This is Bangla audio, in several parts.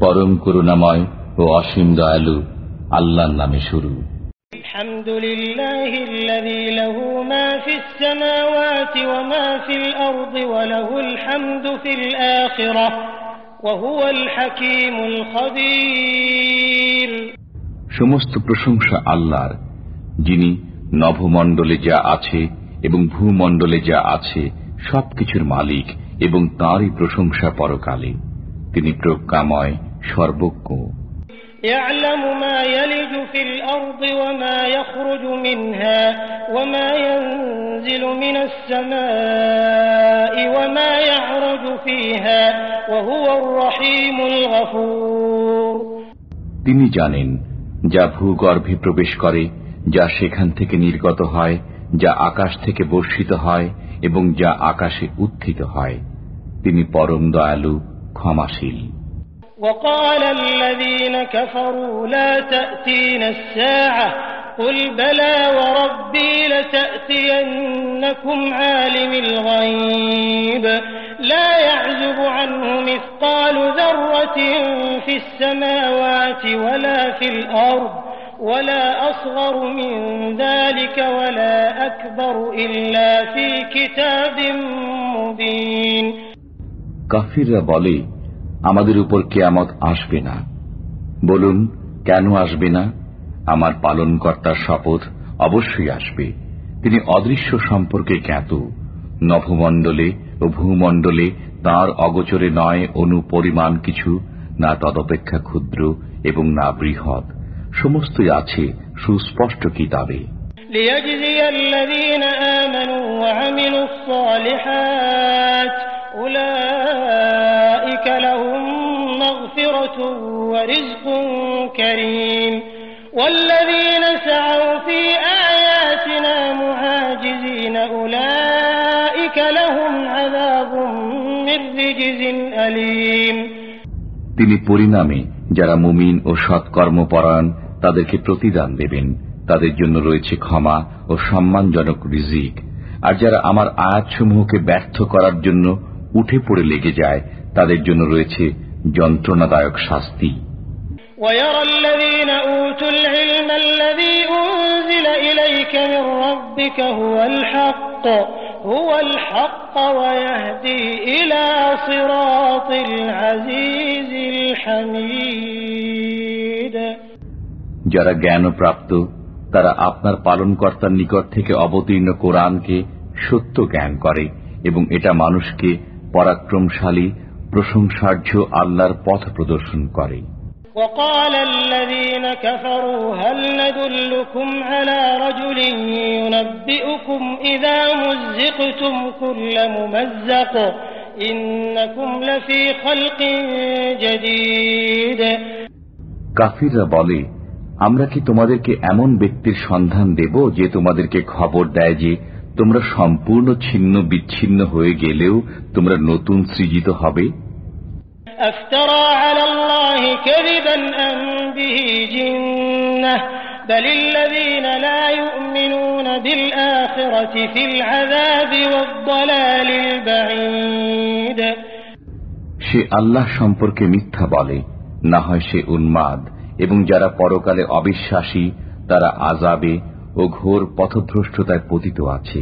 পরম করুণাময় ও অসীম দয়ালু আল্লাহর নামে শুরু। সমস্ত প্রশংসা আল্লাহর যিনি নভমণ্ডলে যা আছে এবং ভূমণ্ডলে যা আছে সবকিছুর মালিক। এবং তাঁরই প্রশংসা পরকালে তিনি প্রজ্ঞাময় সর্বজ্ঞ يعلم ما يلج في الأرض وما يخرج منها وما ينزل من السماء وما يعرج فيها وهو الرحيم الغفور তিনি জানেন যা ভূগর্ভে প্রবেশ করে যা সেখান থেকে নির্গত হয় যা আকাশ থেকে বর্ষিত হয় এবং যা আকাশে উত্থিত হয় তিনি পরম দয়ালু ক্ষমাশীল وقال الذين كفروا لا تأتين الساعة قل بلى وربي لتأتينكم عالم الغيب لا يعزب عنه مثقال ذرة في السماوات ولا في الأرض ولا أصغر من ذلك ولا أكبر إلا في كتاب مبين কাফিররা বলে, আমাদের উপর কেয়ামত আসবে না। বলুন, কেন আসবে না? আমার পালনকর্তার শপথ অবশ্যই আসবে। তিনি অদৃশ্য সম্পর্কে জ্ঞাত। নভমণ্ডলে ও ভূমণ্ডলে তার অগোচরে নয় অনুপরিমাণ কিছু, না তদপেক্ষা ক্ষুদ্র এবং না বৃহৎ। সমস্তই আছে সুস্পষ্ট কিতাবে লিয়াজজিয়াল্লাযীনা আমানু ওয়া আমিলুস সালিহাত উলা তিনি পরিণামে যারা মুমিন ও সৎকর্মপরায়ণ তাদেরকে প্রতিদান দেবেন তাদের জন্য রয়েছে ক্ষমা ও সম্মানজনক রিজিক আর যারা আমার আয়াতসমূহকে ব্যর্থ করার জন্য উঠে পড়ে লেগে যায় তাদের জন্য রয়েছে যন্ত্রণাদায়ক শাস্তি ويرى الذين أوتوا العلم الذي أنزل إليك من ربك هو الحق هو الحق ويهدي إلى صراط العزيز الحميد যারা জ্ঞানপ্রাপ্ত তারা আপনার পালনকর্তার নিকট থেকে অবতীর্ণ কোরআনকে সত্য জ্ঞান করে এবং এটা মানুষকে পরাক্রমশালী প্রশংসার্য আল্লাহর পথ প্রদর্শন করে وقال الذين كفروا هل ندلكم على رجل ينبئكم إذا مزقتم كل ممزق إنكم لفي خلق جديد কাফিররা বলে আমরা কি তোমাদেরকে এমন ব্যক্তির সন্ধান দেব যে তোমাদেরকে খবর দেয় যে তোমরা সম্পূর্ণ ছিন্ন বিচ্ছিন্ন হয়ে গেলেও তোমরা নতুন সৃজিত হবে أفترى على الله كذبا أم به جنة بل الذين لا يؤمنون بالآخرة في العذاب والضلال البعيد সে আল্লাহ সম্পর্কে মিথ্যা বলে না হয় সে উন্মাদ এবং যারা পরকালে অবিশ্বাসী তারা আজাবে ও ঘোর পথভ্রষ্টতায় পতিত আছে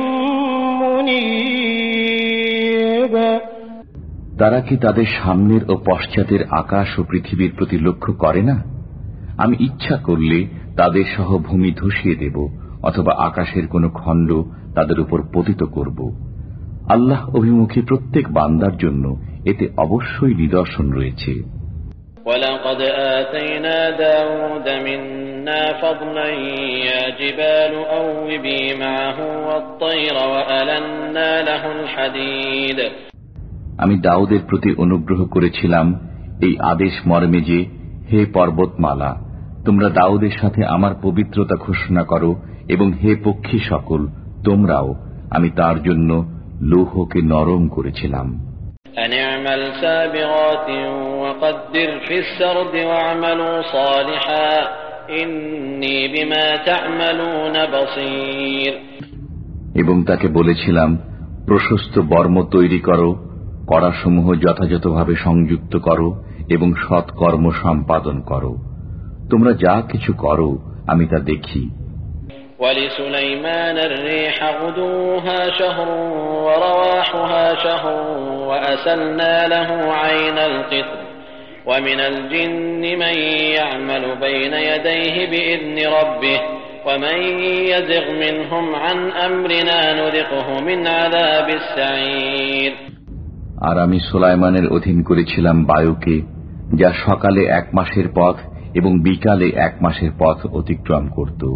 তারা কি তাদের সামনের ও পশ্চাতের আকাশ ও পৃথিবীর প্রতি লক্ষ্য করে না আমি ইচ্ছা করলে তাদের সহ ভূমি ধসিয়ে দেব অথবা আকাশের কোনো খণ্ড তাদের উপর পতিত করব আল্লাহ অভিমুখী প্রত্যেক বান্দার জন্য এতে অবশ্যই নিদর্শন রয়েছে ولقد آتينا داود منا فضلا يا جبال أوبي معه والطير وألنا له الحديد আমি দাউদের প্রতি অনুগ্রহ করেছিলাম এই আদেশ মর্মে যে হে পর্বতমালা তোমরা দাউদের সাথে আমার পবিত্রতা ঘোষণা করো এবং হে পক্ষী সকল তোমরাও আমি তার জন্য লৌহকে নরম করেছিলাম। এবং তাকে বলেছিলাম প্রশস্ত বর্ম তৈরি করো কড়াসমূহ যথাযথভাবে সংযুক্ত করো এবং সৎকর্ম সম্পাদন করো তোমরা যা কিছু করো আমি তা দেখি ولسليمان الريح غدوها شهر ورواحها شهر وأسلنا له عين القطر ومن الجن من يعمل بين يديه بإذن ربه ومن يزغ منهم عن أمرنا نذقه من عذاب السعير আর আমি সোলাইমানের অধীন করেছিলাম বায়ুকে, যা সকালে এক মাসের পথ এবং বিকালে এক মাসের পথ অতিক্রম করত।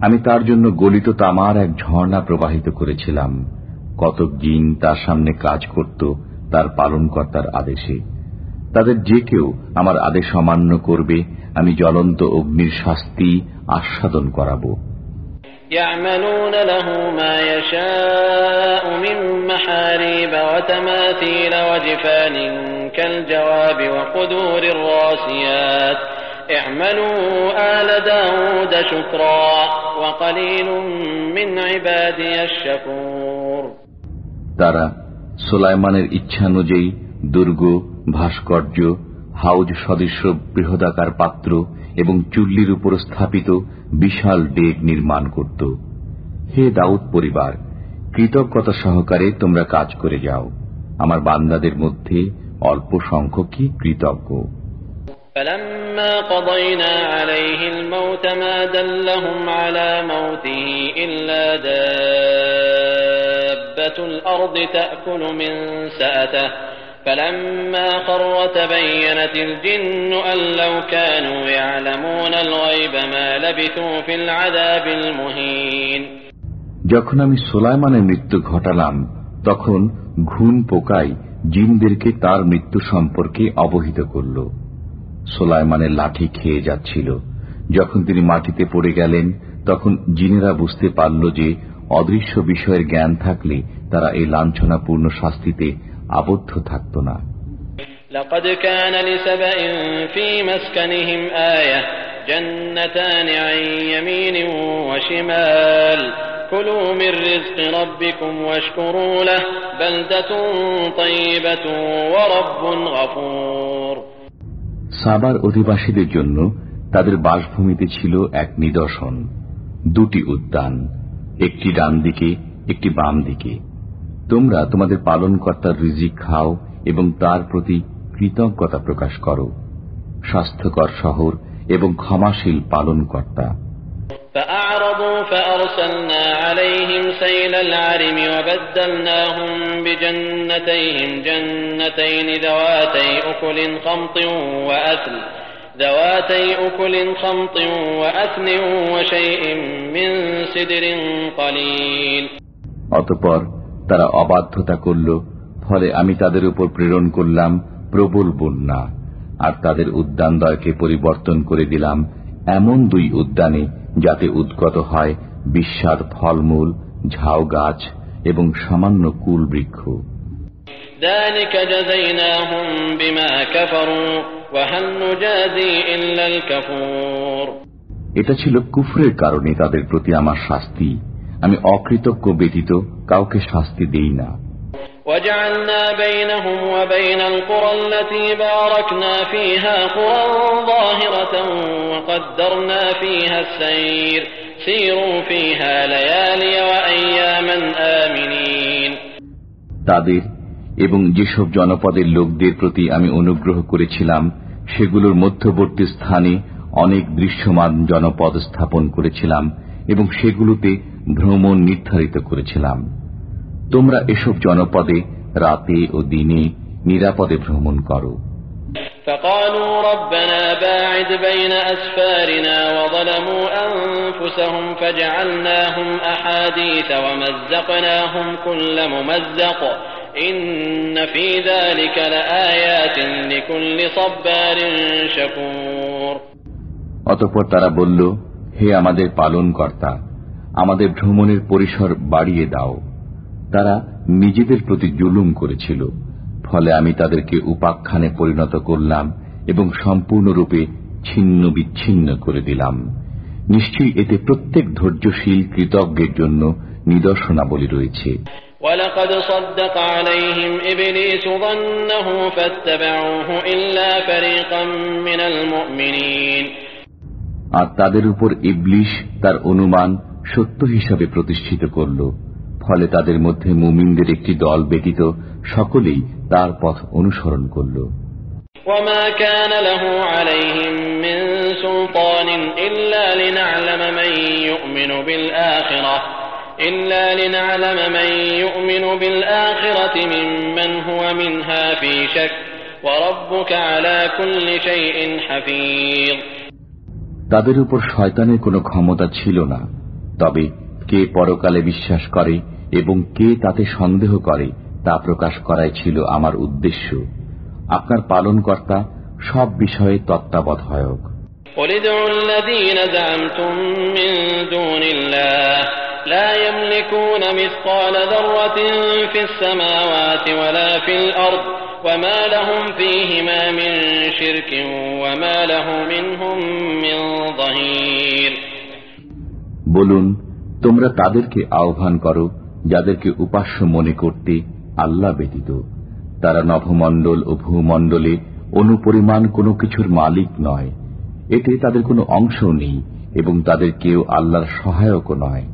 আমি তার জন্য গলিত তামার এক ঝর্ণা প্রবাহিত করেছিলাম। কতক জিন তার সামনে কাজ করত তার পালনকর্তার আদেশে। তাদের যে কেউ আমার আদেশ অমান্য করবে, আমি জ্বলন্ত অগ্নির শাস্তি আস্বাদন করাব। يعملون له ما يشاء من محاريب وتماثيل وجفان كالجواب وقدور الراسيات اعملوا آل داود شكرا وقليل من عبادي الشكور তারা সোলাইমানের ইচ্ছানুযায়ী দুর্গ ভাস্কর্য হাউজ সদৃশ বৃহদাকার পাত্র এবং চুল্লির উপর স্থাপিত বিশাল ডেক নির্মাণ করত হে দাউদ পরিবার কৃতজ্ঞতা সহকারে তোমরা কাজ করে যাও আমার বান্দাদের মধ্যে অল্প সংখ্যকই কৃতজ্ঞ فلما قضينا عليه الموت ما دلهم على موته إلا دابة الأرض تأكل من سأته فلما خر تبينت الجن أن لو كانوا يعلمون الغيب ما لبثوا في العذاب المهين যখন আমি সোলাইমানের মৃত্যু ঘটালাম তখন ঘুণ পোকাই জিনদেরকে তার মৃত্যু সম্পর্কে অবহিত করল সোলাইমানের লাঠি খেয়ে যাচ্ছিল যখন তিনি মাটিতে পড়ে গেলেন তখন জিনেরা বুঝতে পারল যে অদৃশ্য বিষয়ের জ্ঞান থাকলে তারা এই লাঞ্ছনাপূর্ণ শাস্তিতে আবদ্ধ থাকত না لقد كان لسبأ في مسكنهم آية جنتان عن يمين وشمال كلوا من رزق ربكم واشكروا له بلدة طيبة ورب غفور সাবার অধিবাসীদের জন্য তাদের বাসভূমিতে ছিল এক নিদর্শন দুটি উদ্যান একটি ডান দিকে একটি বাম দিকে তোমরা তোমাদের পালনকর্তার রিজিক খাও এবং তার প্রতি কৃতজ্ঞতা প্রকাশ করো স্বাস্থ্যকর শহর এবং ক্ষমাশীল পালনকর্তা فأعرضوا فأرسلنا عليهم سيل العرم وبدلناهم بجنتيهم جنتين ذواتي أكل خمط وأثل ذواتي أكل خمط وأثل وشيء من سدر قليل অতপর তারা অবাধ্যতা করল ফলে আমি তাদের উপর প্রেরণ করলাম প্রবল বন্যা আর তাদের উদ্যানদয়কে পরিবর্তন করে দিলাম এমন দুই উদ্যানে যাতে উদ্গত হয় বিস্বাদ ফলমূল ঝাউ গাছ এবং সামান্য কুল বৃক্ষ। এটা ছিল কুফরের কারণে তাদের প্রতি আমার শাস্তি। আমি অকৃতজ্ঞ ব্যতীত কাউকে শাস্তি দেই না وجعلنا بينهم وبين القرى التي باركنا فيها قرى ظاهرة وقدرنا فيها السير سيروا فيها ليالي وأياما آمنين তাদের এবং যেসব জনপদের লোকদের প্রতি আমি অনুগ্রহ করেছিলাম সেগুলোর মধ্যবর্তী স্থানে অনেক দৃশ্যমান জনপদ স্থাপন করেছিলাম এবং সেগুলোতে ভ্রমণ নির্ধারিত করেছিলাম তোমরা এসব জনপদে রাতে ও দিনে নিরাপদে ভ্রমণ করো فقالوا ربنا باعد بين أسفارنا وظلموا أنفسهم فجعلناهم أحاديث ومزقناهم كل ممزق إن في ذلك لآيات لكل صبار شكور অতঃপর তারা বলল হে আমাদের পালন কর্তা আমাদের ভ্রমণের পরিসর বাড়িয়ে দাও তারা নিজেদের প্রতি জুলুম করেছিল ফলে আমি তাদেরকে উপাখ্যানে পরিণত করলাম এবং সম্পূর্ণরূপে ছিন্ন বিচ্ছিন্ন করে দিলাম নিশ্চয়ই এতে প্রত্যেক ধৈর্যশীল কৃতজ্ঞের জন্য নিদর্শনাবলী রয়েছে ولقد صدق عليهم إبليس ظنه فاتبعوه إلا فريقا من المؤمنين আর তাদের উপর ইবলিশ তার অনুমান সত্য হিসাবে প্রতিষ্ঠিত করল ফলে তাদের মধ্যে মুমিনদের একটি দল ব্যতীত সকলেই তার পথ অনুসরণ করল وما كان له عليهم من سلطان إلا لنعلم من يؤمن بالآخرة إلا لنعلم من يؤمن بالآخرة ممن هو منها في شك وربك على كل شيء حفيظ তাদের উপর শয়তানের কোনো ক্ষমতা ছিল না তবে কে পরকালে বিশ্বাস করে এবং কে তাতে সন্দেহ করে তা প্রকাশ করাই ছিল আমার উদ্দেশ্য আপনার পালনকর্তা সব বিষয়ে তত্ত্বাবধায়ক قل ادعوا الذين زعمتم من دون الله لا يملكون مثقال ذرة في السماوات ولا في الأرض وما لهم فيهما من شرك وما له منهم من ظهير বলুন তোমরা তাদেরকে আহ্বান করো যাদেরকে উপাস্য মনে করতে আল্লাহ ব্যতীত তারা নভমণ্ডল ও ভূমণ্ডলে অনুপরিমাণ কোনো কিছুর মালিক নয় এতে তাদের কোনো অংশ নেই এবং তাদের কেউ আল্লাহর সহায়কও নয়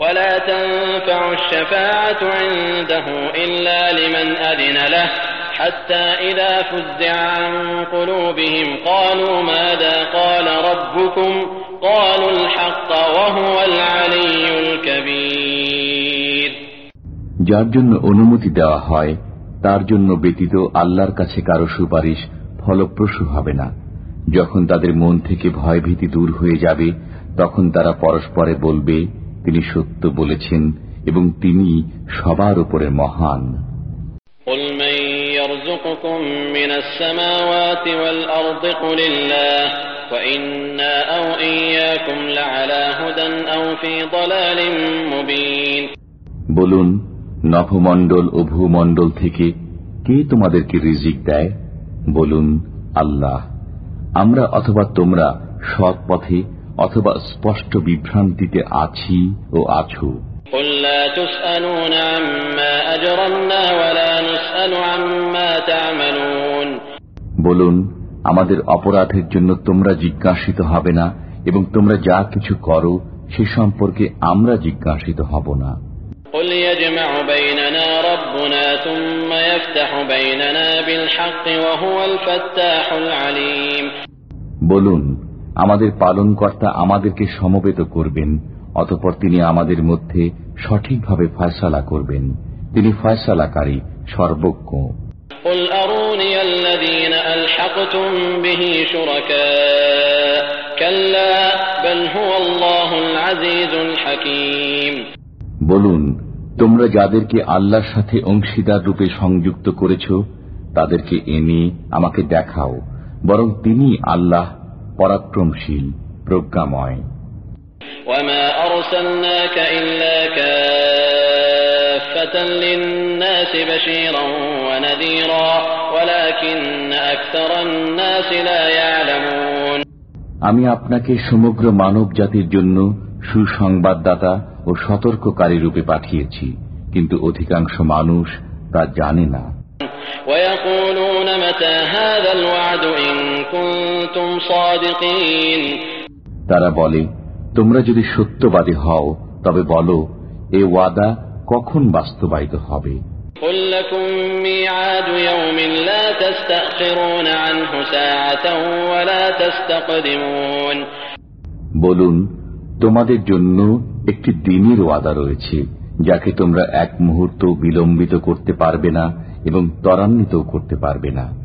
ولا تنفع الشفاعة عنده إلا لمن أذن له حتى إذا فزع عن قلوبهم قالوا ماذا قال ربكم قالوا الحق وهو العلي الكبير যার জন্য অনুমতি দেওয়া হয় তার জন্য ব্যতীত আল্লাহর কাছে কারো সুপারিশ ফলপ্রসূ হবে না যখন তাদের মন থেকে ভয়ভীতি দূর হয়ে যাবে তখন তারা পরস্পরে বলবে তিনি সত্য বলেছেন এবং তিনি সবার উপরে মহান قل من يرزقكم من السماوات والأرض قل الله وإنا أو إياكم لعلى هدى أو في ضلال مبين বলুন নভমণ্ডল ও ভূমণ্ডল থেকে কে তোমাদেরকে রিজিক দেয় বলুন আল্লাহ আমরা অথবা তোমরা সৎ পথে অথবা স্পষ্ট বিভ্রান্তিতে আছি ও আছো বলুন আমাদের অপরাধের জন্য তোমরা জিজ্ঞাসিত হবে না এবং তোমরা যা কিছু করো সে সম্পর্কে আমরা জিজ্ঞাসিত হব না। বলুন আমাদের পালনকর্তা আমাদেরকে সমবেত করবেন অতপর তিনি আমাদের মধ্যে সঠিকভাবে ফয়সালা করবেন তিনি ফয়সালাকারী সর্বজ্ঞ قل أروني الذين ألحقتم به شركاء كلا بل هو الله العزيز الحكيم বলুন তোমরা যাদেরকে আল্লাহর সাথে অংশীদার রূপে সংযুক্ত করেছ তাদেরকে এনে আমাকে দেখাও বরং তিনি আল্লাহ পরাক্রমশীল প্রজ্ঞাময় আমি আপনাকে সমগ্র মানব জাতির জন্য সুসংবাদদাতা ও সতর্ককারী রূপে পাঠিয়েছি কিন্তু অধিকাংশ মানুষ তা জানে না। তারা বলে তোমরা যদি সত্যবাদী হও তবে বলো এ ওয়াদা কখন বাস্তবায়িত হবে? বলুন তোমাদের জন্য একটি দিনের ওয়াদা রয়েছে যাকে তোমরা এক মুহূর্ত বিলম্বিত করতে পারবে না এবং ত্বরান্বিত করতে পারবে না।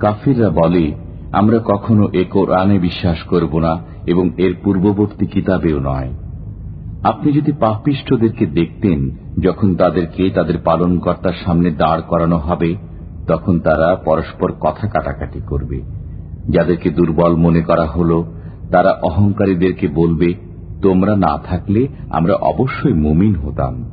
কাফিররা বলে, আমরা কখনো এ কোরআনে বিশ্বাস করব না এবং এর পূর্ববর্তী কিতাবেও নয়। আপনি যদি পাপিষ্ঠদেরকে দেখতেন যখন তাদেরকে তাদের পালনকর্তার সামনে দাঁড় করানো হবে, তখন তারা পরস্পর কথা কাটাকাটি করবে। যাদেরকে দুর্বল মনে করা হলো, তারা অহংকারীদেরকে বলবে, তোমরা না থাকলে আমরা অবশ্যই মুমিন হতাম।